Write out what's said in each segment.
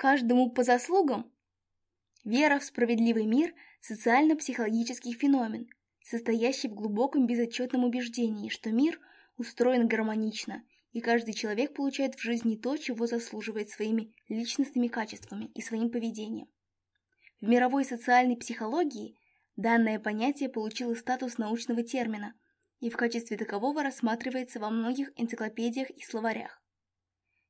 каждому по заслугам? Вера в справедливый мир – социально-психологический феномен, состоящий в глубоком безотчетном убеждении, что мир устроен гармонично, и каждый человек получает в жизни то, чего заслуживает своими личностными качествами и своим поведением. В мировой социальной психологии данное понятие получило статус научного термина и в качестве такового рассматривается во многих энциклопедиях и словарях.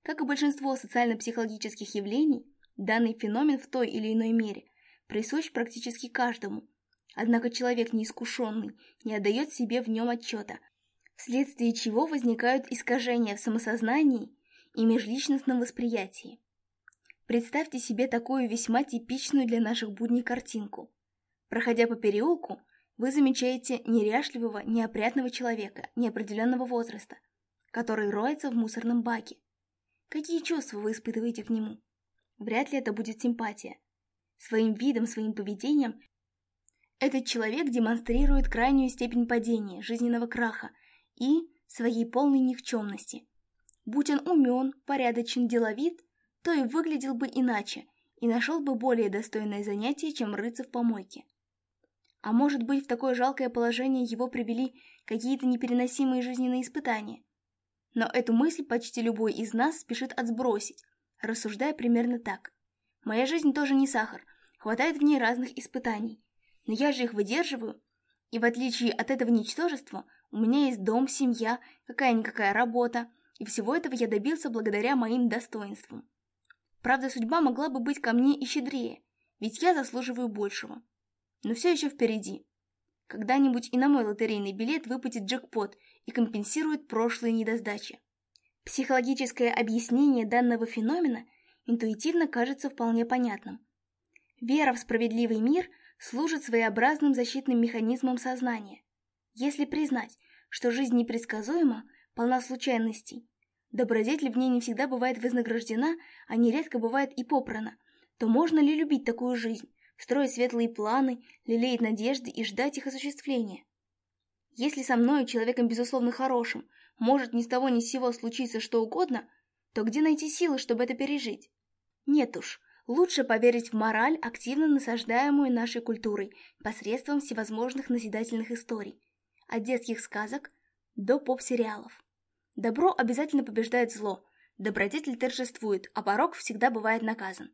Как и большинство социально-психологических явлений, данный феномен в той или иной мере присущ практически каждому. Однако человек неискушенный не отдает себе в нем отчета, вследствие чего возникают искажения в самосознании и межличностном восприятии. Представьте себе такую весьма типичную для наших будней картинку. Проходя по переулку, вы замечаете неряшливого, неопрятного человека неопределенного возраста, который роется в мусорном баке – Какие чувства вы испытываете к нему? Вряд ли это будет симпатия. Своим видом, своим поведением этот человек демонстрирует крайнюю степень падения, жизненного краха и своей полной никчемности. Будь он умен, порядочен, деловит, то и выглядел бы иначе и нашел бы более достойное занятие, чем рыться в помойке. А может быть, в такое жалкое положение его привели какие-то непереносимые жизненные испытания – но эту мысль почти любой из нас спешит отбросить, рассуждая примерно так. Моя жизнь тоже не сахар, хватает в ней разных испытаний. Но я же их выдерживаю, и в отличие от этого ничтожества, у меня есть дом, семья, какая-никакая работа, и всего этого я добился благодаря моим достоинствам. Правда, судьба могла бы быть ко мне и щедрее, ведь я заслуживаю большего. Но все еще впереди. Когда-нибудь и на мой лотерейный билет выпадет джекпот и компенсирует прошлые недосдачи. Психологическое объяснение данного феномена интуитивно кажется вполне понятным. Вера в справедливый мир служит своеобразным защитным механизмом сознания. Если признать, что жизнь непредсказуема, полна случайностей, добродетель в ней не всегда бывает вознаграждена, а нередко бывает и попрана, то можно ли любить такую жизнь, строить светлые планы, лелеять надежды и ждать их осуществления. Если со мной, человеком безусловно хорошим, может ни с того ни с сего случиться что угодно, то где найти силы, чтобы это пережить? Нет уж, лучше поверить в мораль, активно насаждаемую нашей культурой, посредством всевозможных назидательных историй. От детских сказок до поп-сериалов. Добро обязательно побеждает зло, добродетель торжествует, а порог всегда бывает наказан.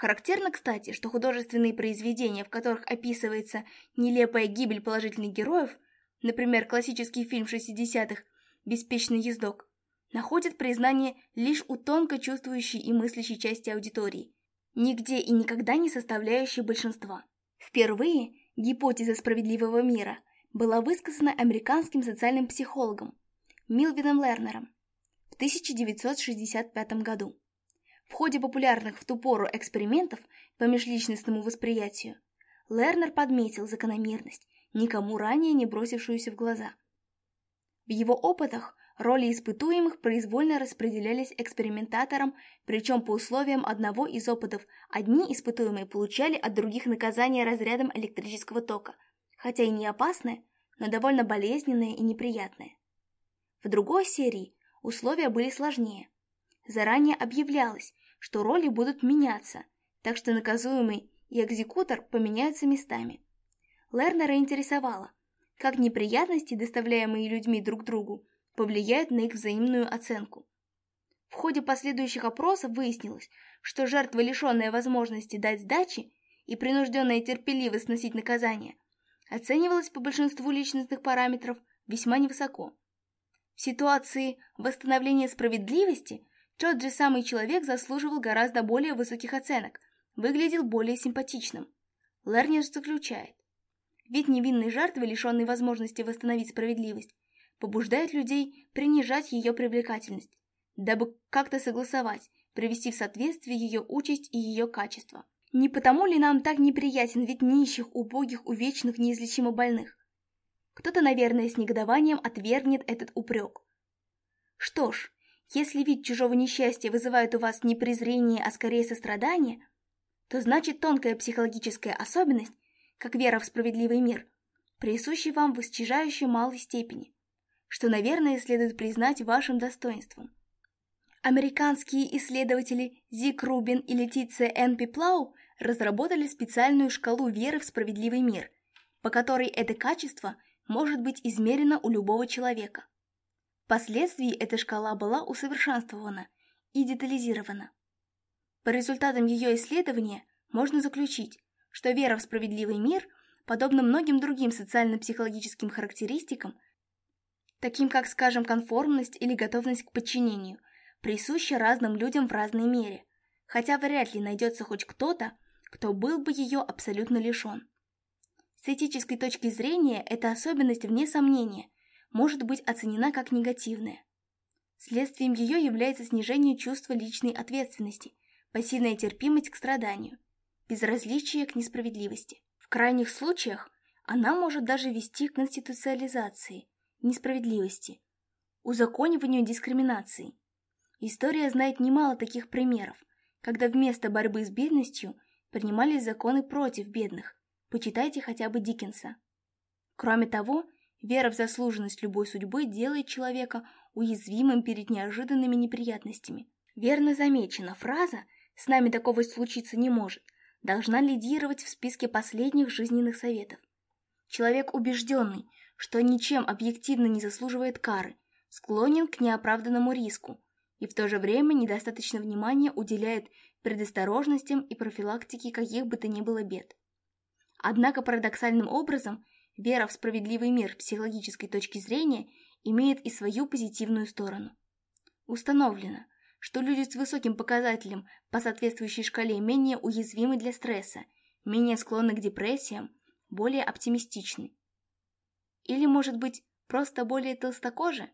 Характерно, кстати, что художественные произведения, в которых описывается нелепая гибель положительных героев, например, классический фильм 60-х «Беспечный ездок», находят признание лишь у тонко чувствующей и мыслящей части аудитории, нигде и никогда не составляющей большинства. Впервые гипотеза справедливого мира была высказана американским социальным психологом Милвином Лернером в 1965 году. В ходе популярных в ту пору экспериментов по межличностному восприятию Лернер подметил закономерность, никому ранее не бросившуюся в глаза. В его опытах роли испытуемых произвольно распределялись экспериментатором, причем по условиям одного из опытов одни испытуемые получали от других наказание разрядом электрического тока, хотя и не опасное, но довольно болезненное и неприятное. В другой серии условия были сложнее. Заранее объявлялось, что роли будут меняться, так что наказуемый и экзекутор поменяются местами. Лернера интересовало, как неприятности, доставляемые людьми друг другу, повлияют на их взаимную оценку. В ходе последующих опросов выяснилось, что жертва, лишенная возможности дать сдачи и принужденная терпеливо сносить наказание, оценивалась по большинству личностных параметров весьма невысоко. В ситуации восстановления справедливости тот же самый человек заслуживал гораздо более высоких оценок, выглядел более симпатичным. Лернер заключает. Ведь невинной жертвы, лишенной возможности восстановить справедливость, побуждает людей принижать ее привлекательность, дабы как-то согласовать, привести в соответствие ее участь и ее качество. Не потому ли нам так неприятен вид нищих, убогих, увечных, неизлечимо больных? Кто-то, наверное, с негодованием отвергнет этот упрек. Что ж, если вид чужого несчастья вызывает у вас не презрение, а скорее сострадание, то значит тонкая психологическая особенность, как вера в справедливый мир, присуща вам в исчезающей малой степени, что, наверное, следует признать вашим достоинством. Американские исследователи Зик Рубин и Летиция Энпи Плау разработали специальную шкалу веры в справедливый мир, по которой это качество может быть измерено у любого человека. Впоследствии эта шкала была усовершенствована и детализирована. По результатам ее исследования можно заключить, что вера в справедливый мир, подобно многим другим социально-психологическим характеристикам, таким как, скажем, конформность или готовность к подчинению, присуща разным людям в разной мере, хотя вряд ли найдется хоть кто-то, кто был бы ее абсолютно лишен. С этической точки зрения эта особенность, вне сомнения, может быть оценена как негативная. Следствием ее является снижение чувства личной ответственности, пассивная терпимость к страданию, безразличие к несправедливости. В крайних случаях она может даже вести к конституциализации, несправедливости, узакониванию дискриминации. История знает немало таких примеров, когда вместо борьбы с бедностью принимались законы против бедных. Почитайте хотя бы Диккенса. Кроме того, Вера в заслуженность любой судьбы делает человека уязвимым перед неожиданными неприятностями. Верно замечена фраза «С нами такого случиться не может» должна лидировать в списке последних жизненных советов. Человек убежденный, что ничем объективно не заслуживает кары, склонен к неоправданному риску и в то же время недостаточно внимания уделяет предосторожностям и профилактике каких бы то ни было бед. Однако парадоксальным образом – Вера в справедливый мир психологической точки зрения имеет и свою позитивную сторону. Установлено, что люди с высоким показателем по соответствующей шкале менее уязвимы для стресса, менее склонны к депрессиям, более оптимистичны. Или, может быть, просто более толстокожи?